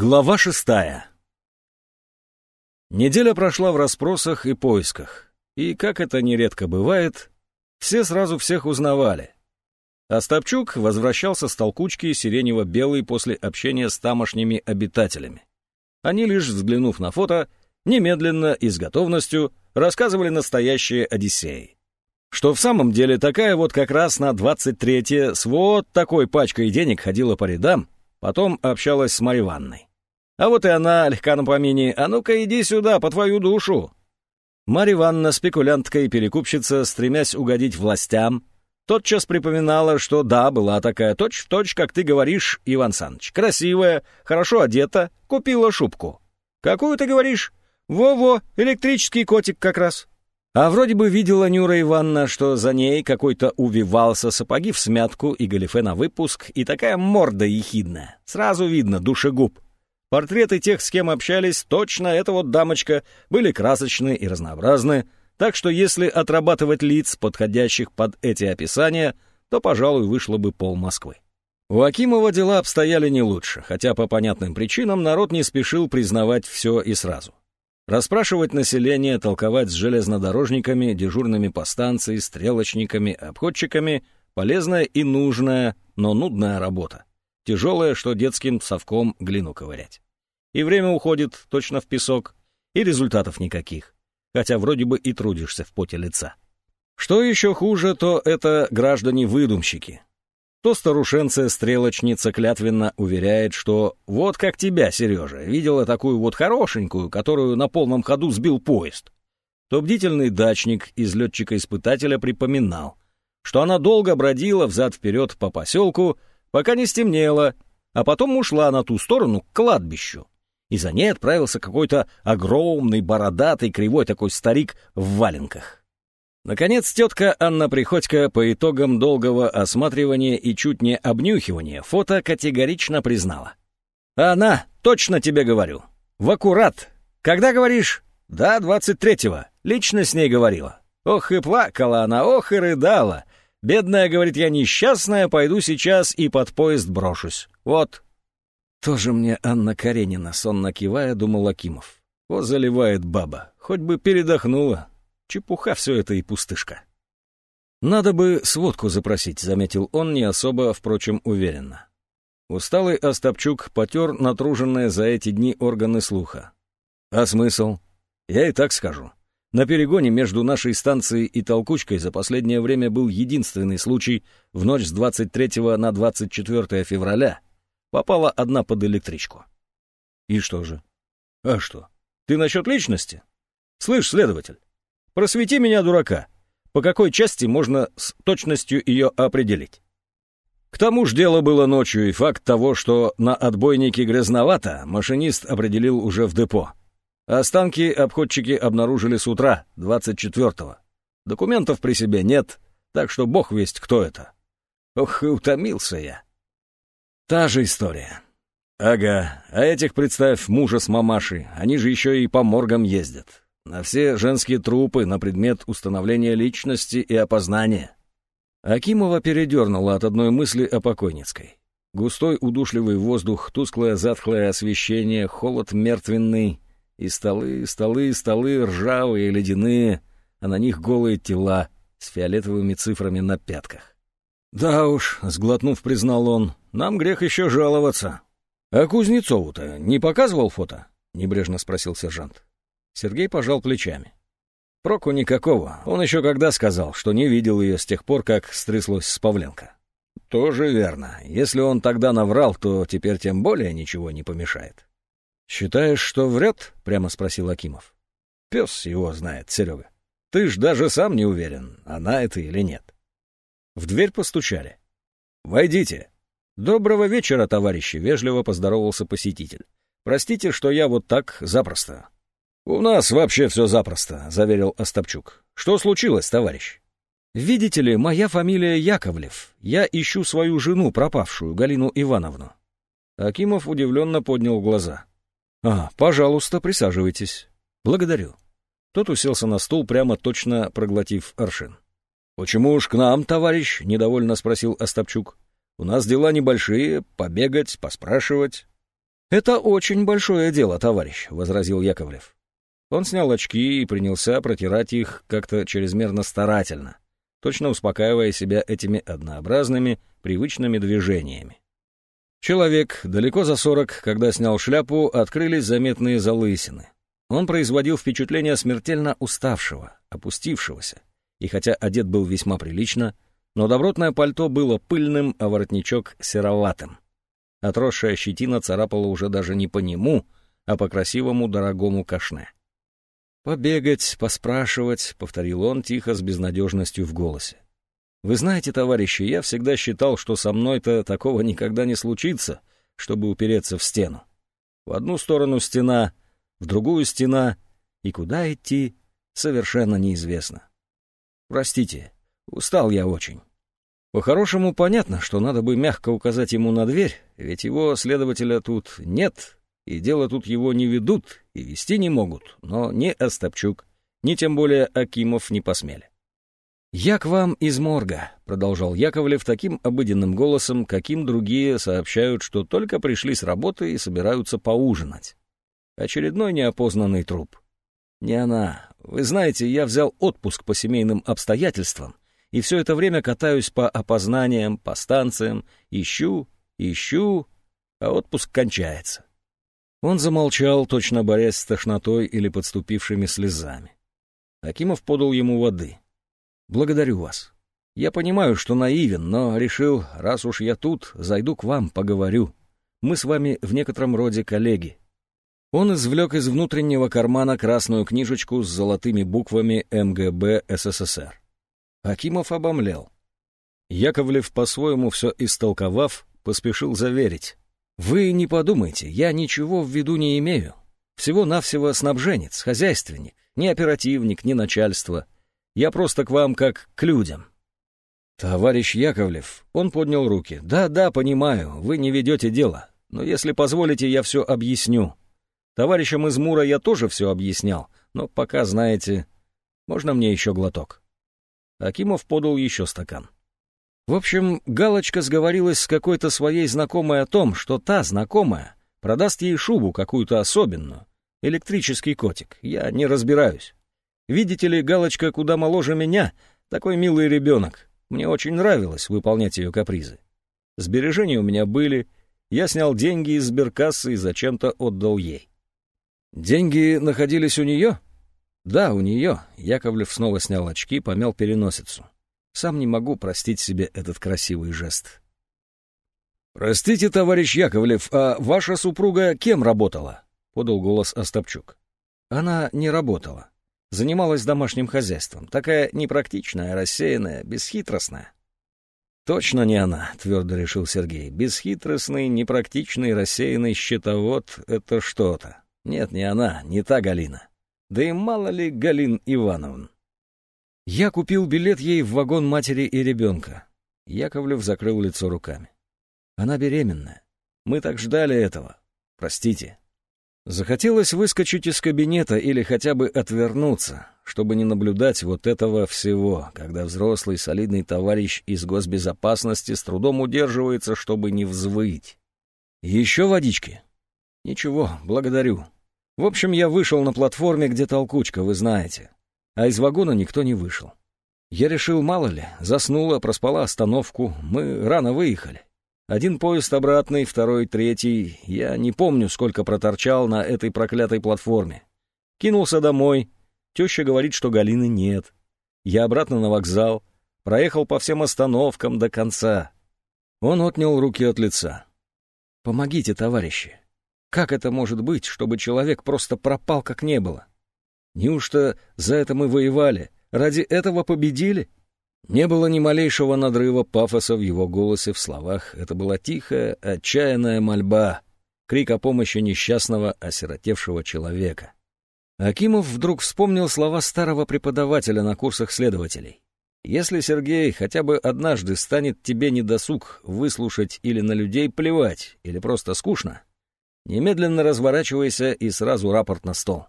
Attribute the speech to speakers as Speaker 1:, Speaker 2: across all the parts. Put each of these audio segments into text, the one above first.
Speaker 1: Глава шестая. Неделя прошла в расспросах и поисках, и, как это нередко бывает, все сразу всех узнавали. Остапчук возвращался с толкучки сиренево-белый после общения с тамошними обитателями. Они, лишь взглянув на фото, немедленно и с готовностью рассказывали настоящие Одиссеи. Что в самом деле такая вот как раз на 23-е с вот такой пачкой денег ходила по рядам, Потом общалась с Марьей. А вот и она, легка на помине, а ну-ка иди сюда, по твою душу. Марья Ивановна, спекулянтка и перекупщица, стремясь угодить властям, тотчас припоминала, что да, была такая точь-в-точь, как ты говоришь, Иван Саныч. Красивая, хорошо одета, купила шубку. Какую ты говоришь? Во-во, электрический котик как раз. А вроде бы видела Нюра Ивановна, что за ней какой-то увивался, сапоги в смятку и галифе на выпуск, и такая морда ехидная. Сразу видно, душегуб. Портреты тех, с кем общались, точно эта вот дамочка, были красочные и разнообразные, так что если отрабатывать лиц, подходящих под эти описания, то, пожалуй, вышло бы пол Москвы. У Акимова дела обстояли не лучше, хотя по понятным причинам народ не спешил признавать все и сразу. Расспрашивать население, толковать с железнодорожниками, дежурными по станции, стрелочниками, обходчиками — полезная и нужная, но нудная работа. Тяжелая, что детским совком глину ковырять. И время уходит точно в песок, и результатов никаких, хотя вроде бы и трудишься в поте лица. Что еще хуже, то это граждане-выдумщики, то старушенция-стрелочница клятвенно уверяет, что вот как тебя, Сережа, видела такую вот хорошенькую, которую на полном ходу сбил поезд. То бдительный дачник из летчика-испытателя припоминал, что она долго бродила взад-вперед по поселку, пока не стемнело, а потом ушла на ту сторону к кладбищу. И за ней отправился какой-то огромный, бородатый, кривой такой старик в валенках. Наконец, тетка Анна Приходько по итогам долгого осматривания и чуть не обнюхивания фото категорично признала. «Она, точно тебе говорю. В аккурат. Когда говоришь?» «Да, двадцать третьего. Лично с ней говорила. Ох и плакала она, ох и рыдала. Бедная, говорит, я несчастная, пойду сейчас и под поезд брошусь. Вот». «Тоже мне Анна Каренина», — сонно кивая, думал Акимов. «Вот заливает баба. Хоть бы передохнула, Чепуха все это и пустышка. «Надо бы сводку запросить», — заметил он не особо, впрочем, уверенно. Усталый Остапчук потер натруженные за эти дни органы слуха. «А смысл? Я и так скажу. На перегоне между нашей станцией и толкучкой за последнее время был единственный случай в ночь с 23 на 24 февраля. Попала одна под электричку. И что же? А что? Ты насчет личности? Слышь, следователь, Просвети меня, дурака. По какой части можно с точностью ее определить? К тому же дело было ночью, и факт того, что на отбойнике грязновато, машинист определил уже в депо. Останки обходчики обнаружили с утра, 24-го. Документов при себе нет, так что бог весть, кто это. Ох, и утомился я. Та же история. Ага, а этих, представь, мужа с мамашей, они же еще и по моргам ездят на все женские трупы на предмет установления личности и опознания. Акимова передернула от одной мысли о покойницкой. Густой удушливый воздух, тусклое затхлое освещение, холод мертвенный, и столы, столы, столы ржавые, ледяные, а на них голые тела с фиолетовыми цифрами на пятках. «Да уж», — сглотнув, признал он, — «нам грех еще жаловаться». «А Кузнецову-то не показывал фото?» — небрежно спросил сержант. Сергей пожал плечами. Проку никакого. Он еще когда сказал, что не видел ее с тех пор, как стряслось с Павленко. Тоже верно. Если он тогда наврал, то теперь тем более ничего не помешает. «Считаешь, что врет?» — прямо спросил Акимов. «Пес его знает, Серега. Ты ж даже сам не уверен, она это или нет». В дверь постучали. «Войдите». «Доброго вечера, товарищи», — вежливо поздоровался посетитель. «Простите, что я вот так запросто. «У нас вообще все запросто», — заверил Остапчук. «Что случилось, товарищ?» «Видите ли, моя фамилия Яковлев. Я ищу свою жену, пропавшую, Галину Ивановну». Акимов удивленно поднял глаза. «А, пожалуйста, присаживайтесь. Благодарю». Тот уселся на стул, прямо точно проглотив аршин. «Почему уж к нам, товарищ?» — недовольно спросил Остапчук. «У нас дела небольшие, побегать, поспрашивать». «Это очень большое дело, товарищ», — возразил Яковлев. Он снял очки и принялся протирать их как-то чрезмерно старательно, точно успокаивая себя этими однообразными, привычными движениями. Человек, далеко за сорок, когда снял шляпу, открылись заметные залысины. Он производил впечатление смертельно уставшего, опустившегося, и хотя одет был весьма прилично, но добротное пальто было пыльным, а воротничок — сероватым. Отросшая щетина царапала уже даже не по нему, а по красивому дорогому кашне. «Побегать, поспрашивать», — повторил он тихо с безнадежностью в голосе. «Вы знаете, товарищи, я всегда считал, что со мной-то такого никогда не случится, чтобы упереться в стену. В одну сторону стена, в другую стена, и куда идти, совершенно неизвестно. Простите, устал я очень. По-хорошему, понятно, что надо бы мягко указать ему на дверь, ведь его следователя тут нет, и дело тут его не ведут, и вести не могут, но ни Остапчук, ни тем более Акимов не посмели. «Я к вам из морга», — продолжал Яковлев таким обыденным голосом, каким другие сообщают, что только пришли с работы и собираются поужинать. Очередной неопознанный труп. Не она. Вы знаете, я взял отпуск по семейным обстоятельствам, и все это время катаюсь по опознаниям, по станциям, ищу, ищу, а отпуск кончается. Он замолчал, точно борясь с тошнотой или подступившими слезами. Акимов подал ему воды. «Благодарю вас. Я понимаю, что наивен, но решил, раз уж я тут, зайду к вам, поговорю. Мы с вами в некотором роде коллеги». Он извлек из внутреннего кармана красную книжечку с золотыми буквами МГБ СССР. Акимов обомлел. Яковлев, по-своему все истолковав, поспешил заверить. «Вы не подумайте, я ничего в виду не имею. Всего-навсего снабженец, хозяйственник, ни оперативник, ни начальство. Я просто к вам как к людям». «Товарищ Яковлев», — он поднял руки. «Да-да, понимаю, вы не ведете дело, но если позволите, я все объясню. Товарищам из Мура я тоже все объяснял, но пока, знаете, можно мне еще глоток?» Акимов подал еще стакан. В общем, Галочка сговорилась с какой-то своей знакомой о том, что та знакомая продаст ей шубу какую-то особенную. Электрический котик, я не разбираюсь. Видите ли, Галочка куда моложе меня, такой милый ребенок. Мне очень нравилось выполнять ее капризы. Сбережения у меня были, я снял деньги из сберкассы и зачем-то отдал ей. Деньги находились у нее? Да, у нее. Яковлев снова снял очки, помял переносицу. Сам не могу простить себе этот красивый жест. «Простите, товарищ Яковлев, а ваша супруга кем работала?» — подал голос Остапчук. «Она не работала. Занималась домашним хозяйством. Такая непрактичная, рассеянная, бесхитростная». «Точно не она», — твердо решил Сергей. «Бесхитростный, непрактичный, рассеянный счетовод — это что-то. Нет, не она, не та Галина. Да и мало ли Галин Ивановн. Я купил билет ей в вагон матери и ребенка. Яковлев закрыл лицо руками. Она беременная. Мы так ждали этого. Простите. Захотелось выскочить из кабинета или хотя бы отвернуться, чтобы не наблюдать вот этого всего, когда взрослый солидный товарищ из госбезопасности с трудом удерживается, чтобы не взвыть. Еще водички? Ничего, благодарю. В общем, я вышел на платформе, где толкучка, вы знаете. А из вагона никто не вышел. Я решил, мало ли, заснула, проспала остановку, мы рано выехали. Один поезд обратный, второй, третий. Я не помню, сколько проторчал на этой проклятой платформе. Кинулся домой. Теща говорит, что Галины нет. Я обратно на вокзал. Проехал по всем остановкам до конца. Он отнял руки от лица. «Помогите, товарищи. Как это может быть, чтобы человек просто пропал, как не было? Неужто за это мы воевали? Ради этого победили? Не было ни малейшего надрыва пафоса в его голосе, в словах. Это была тихая, отчаянная мольба, крик о помощи несчастного, осиротевшего человека. Акимов вдруг вспомнил слова старого преподавателя на курсах следователей. «Если, Сергей, хотя бы однажды станет тебе недосуг выслушать или на людей плевать, или просто скучно, Немедленно разворачивайся и сразу рапорт на стол.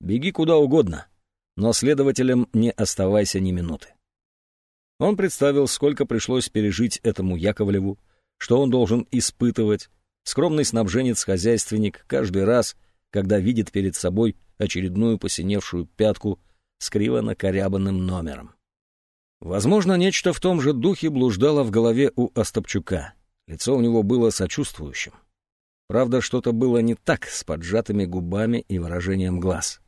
Speaker 1: Беги куда угодно, но следователем не оставайся ни минуты. Он представил, сколько пришлось пережить этому Яковлеву, что он должен испытывать, скромный снабженец-хозяйственник, каждый раз, когда видит перед собой очередную посиневшую пятку с криво накорябанным номером. Возможно, нечто в том же духе блуждало в голове у Остапчука. Лицо у него было сочувствующим. Правда, что-то было не так с поджатыми губами и выражением глаз.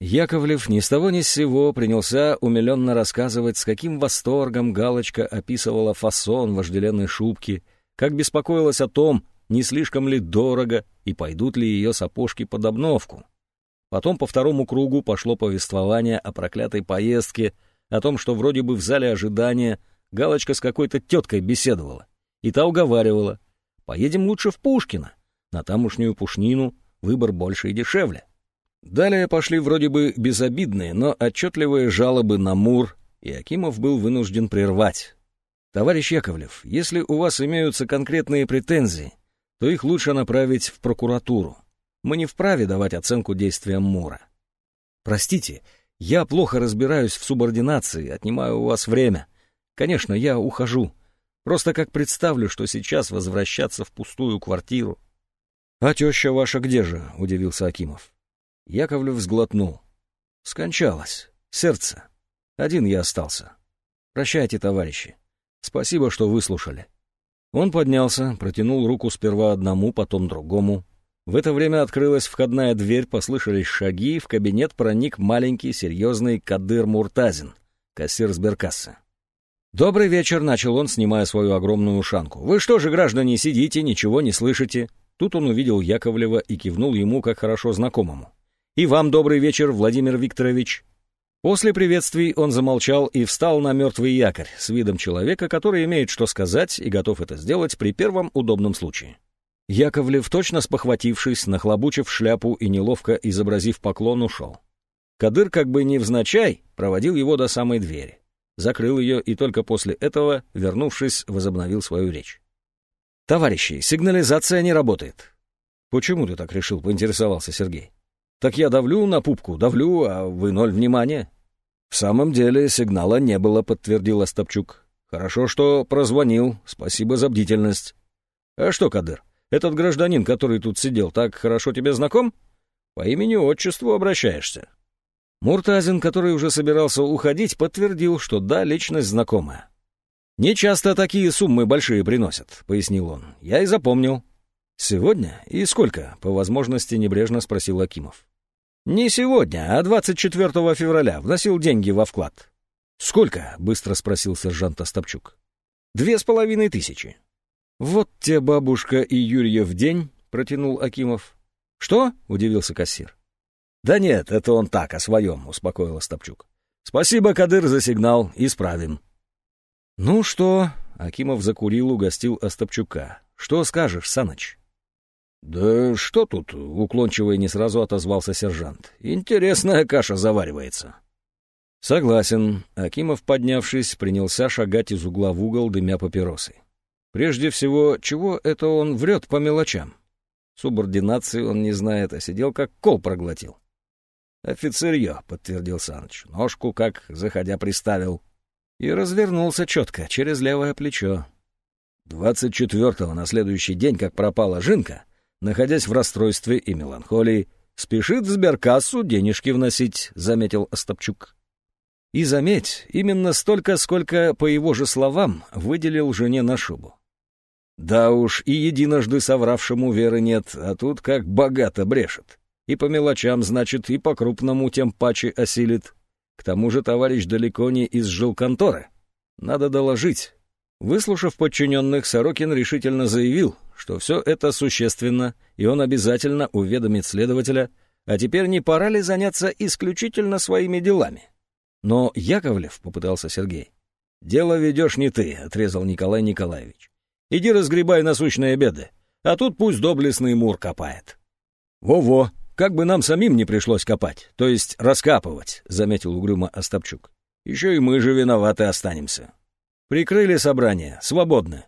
Speaker 1: Яковлев ни с того ни с сего принялся умиленно рассказывать, с каким восторгом Галочка описывала фасон вожделенной шубки, как беспокоилась о том, не слишком ли дорого и пойдут ли ее сапожки под обновку. Потом по второму кругу пошло повествование о проклятой поездке, о том, что вроде бы в зале ожидания Галочка с какой-то теткой беседовала, и та уговаривала, поедем лучше в Пушкино, на тамошнюю пушнину выбор больше и дешевле. Далее пошли вроде бы безобидные, но отчетливые жалобы на Мур, и Акимов был вынужден прервать. «Товарищ Яковлев, если у вас имеются конкретные претензии, то их лучше направить в прокуратуру. Мы не вправе давать оценку действиям Мура. Простите, я плохо разбираюсь в субординации, отнимаю у вас время. Конечно, я ухожу. Просто как представлю, что сейчас возвращаться в пустую квартиру. — А теща ваша где же? — удивился Акимов. Яковлев сглотнул. — Скончалась. Сердце. Один я остался. Прощайте, товарищи. Спасибо, что выслушали. Он поднялся, протянул руку сперва одному, потом другому. В это время открылась входная дверь, послышались шаги, и в кабинет проник маленький, серьезный Кадыр Муртазин, кассир сберкассы. «Добрый вечер», — начал он, снимая свою огромную ушанку. «Вы что же, граждане, сидите, ничего не слышите?» Тут он увидел Яковлева и кивнул ему как хорошо знакомому. «И вам добрый вечер, Владимир Викторович». После приветствий он замолчал и встал на мертвый якорь с видом человека, который имеет что сказать и готов это сделать при первом удобном случае. Яковлев, точно спохватившись, нахлобучив шляпу и неловко изобразив поклон, ушел. Кадыр, как бы невзначай, проводил его до самой двери. Закрыл ее и только после этого, вернувшись, возобновил свою речь. «Товарищи, сигнализация не работает». «Почему ты так решил?» — поинтересовался Сергей. «Так я давлю на пупку, давлю, а вы ноль внимания». «В самом деле сигнала не было», — подтвердил Остапчук. «Хорошо, что прозвонил. Спасибо за бдительность». «А что, Кадыр, этот гражданин, который тут сидел, так хорошо тебе знаком? По имени-отчеству обращаешься». Муртазин, который уже собирался уходить, подтвердил, что да, личность знакомая. «Не часто такие суммы большие приносят», — пояснил он. «Я и запомнил». «Сегодня? И сколько?» — по возможности небрежно спросил Акимов. «Не сегодня, а 24 февраля. Вносил деньги во вклад». «Сколько?» — быстро спросил сержант Остапчук. «Две с половиной тысячи». «Вот те бабушка и Юрьев день», — протянул Акимов. «Что?» — удивился кассир. «Да нет, это он так, о своем», — успокоил Остапчук. «Спасибо, Кадыр, за сигнал. Исправим». «Ну что?» — Акимов закурил, угостил Остапчука. «Что скажешь, Саныч?» «Да что тут?» — уклончиво и не сразу отозвался сержант. «Интересная каша заваривается». «Согласен». Акимов, поднявшись, принялся шагать из угла в угол, дымя папиросой. «Прежде всего, чего это он врет по мелочам? Субординации он не знает, а сидел как кол проглотил». «Офицерье», — подтвердил Саныч. «Ножку как, заходя, приставил» и развернулся четко, через левое плечо. Двадцать четвертого, на следующий день, как пропала Жинка, находясь в расстройстве и меланхолии, спешит в сберкассу денежки вносить, — заметил Остапчук. И заметь, именно столько, сколько, по его же словам, выделил жене на шубу. Да уж, и единожды совравшему веры нет, а тут как богато брешет. И по мелочам, значит, и по крупному тем паче осилит. К тому же товарищ далеко не из жилконторы. Надо доложить. Выслушав подчиненных, Сорокин решительно заявил, что все это существенно, и он обязательно уведомит следователя, а теперь не пора ли заняться исключительно своими делами? Но Яковлев, — попытался Сергей. «Дело ведешь не ты», — отрезал Николай Николаевич. «Иди разгребай насущные беды, а тут пусть доблестный Мур копает». «Во-во», как бы нам самим не пришлось копать, то есть раскапывать, — заметил угрюмо Остапчук. Еще и мы же виноваты останемся. Прикрыли собрание, свободно.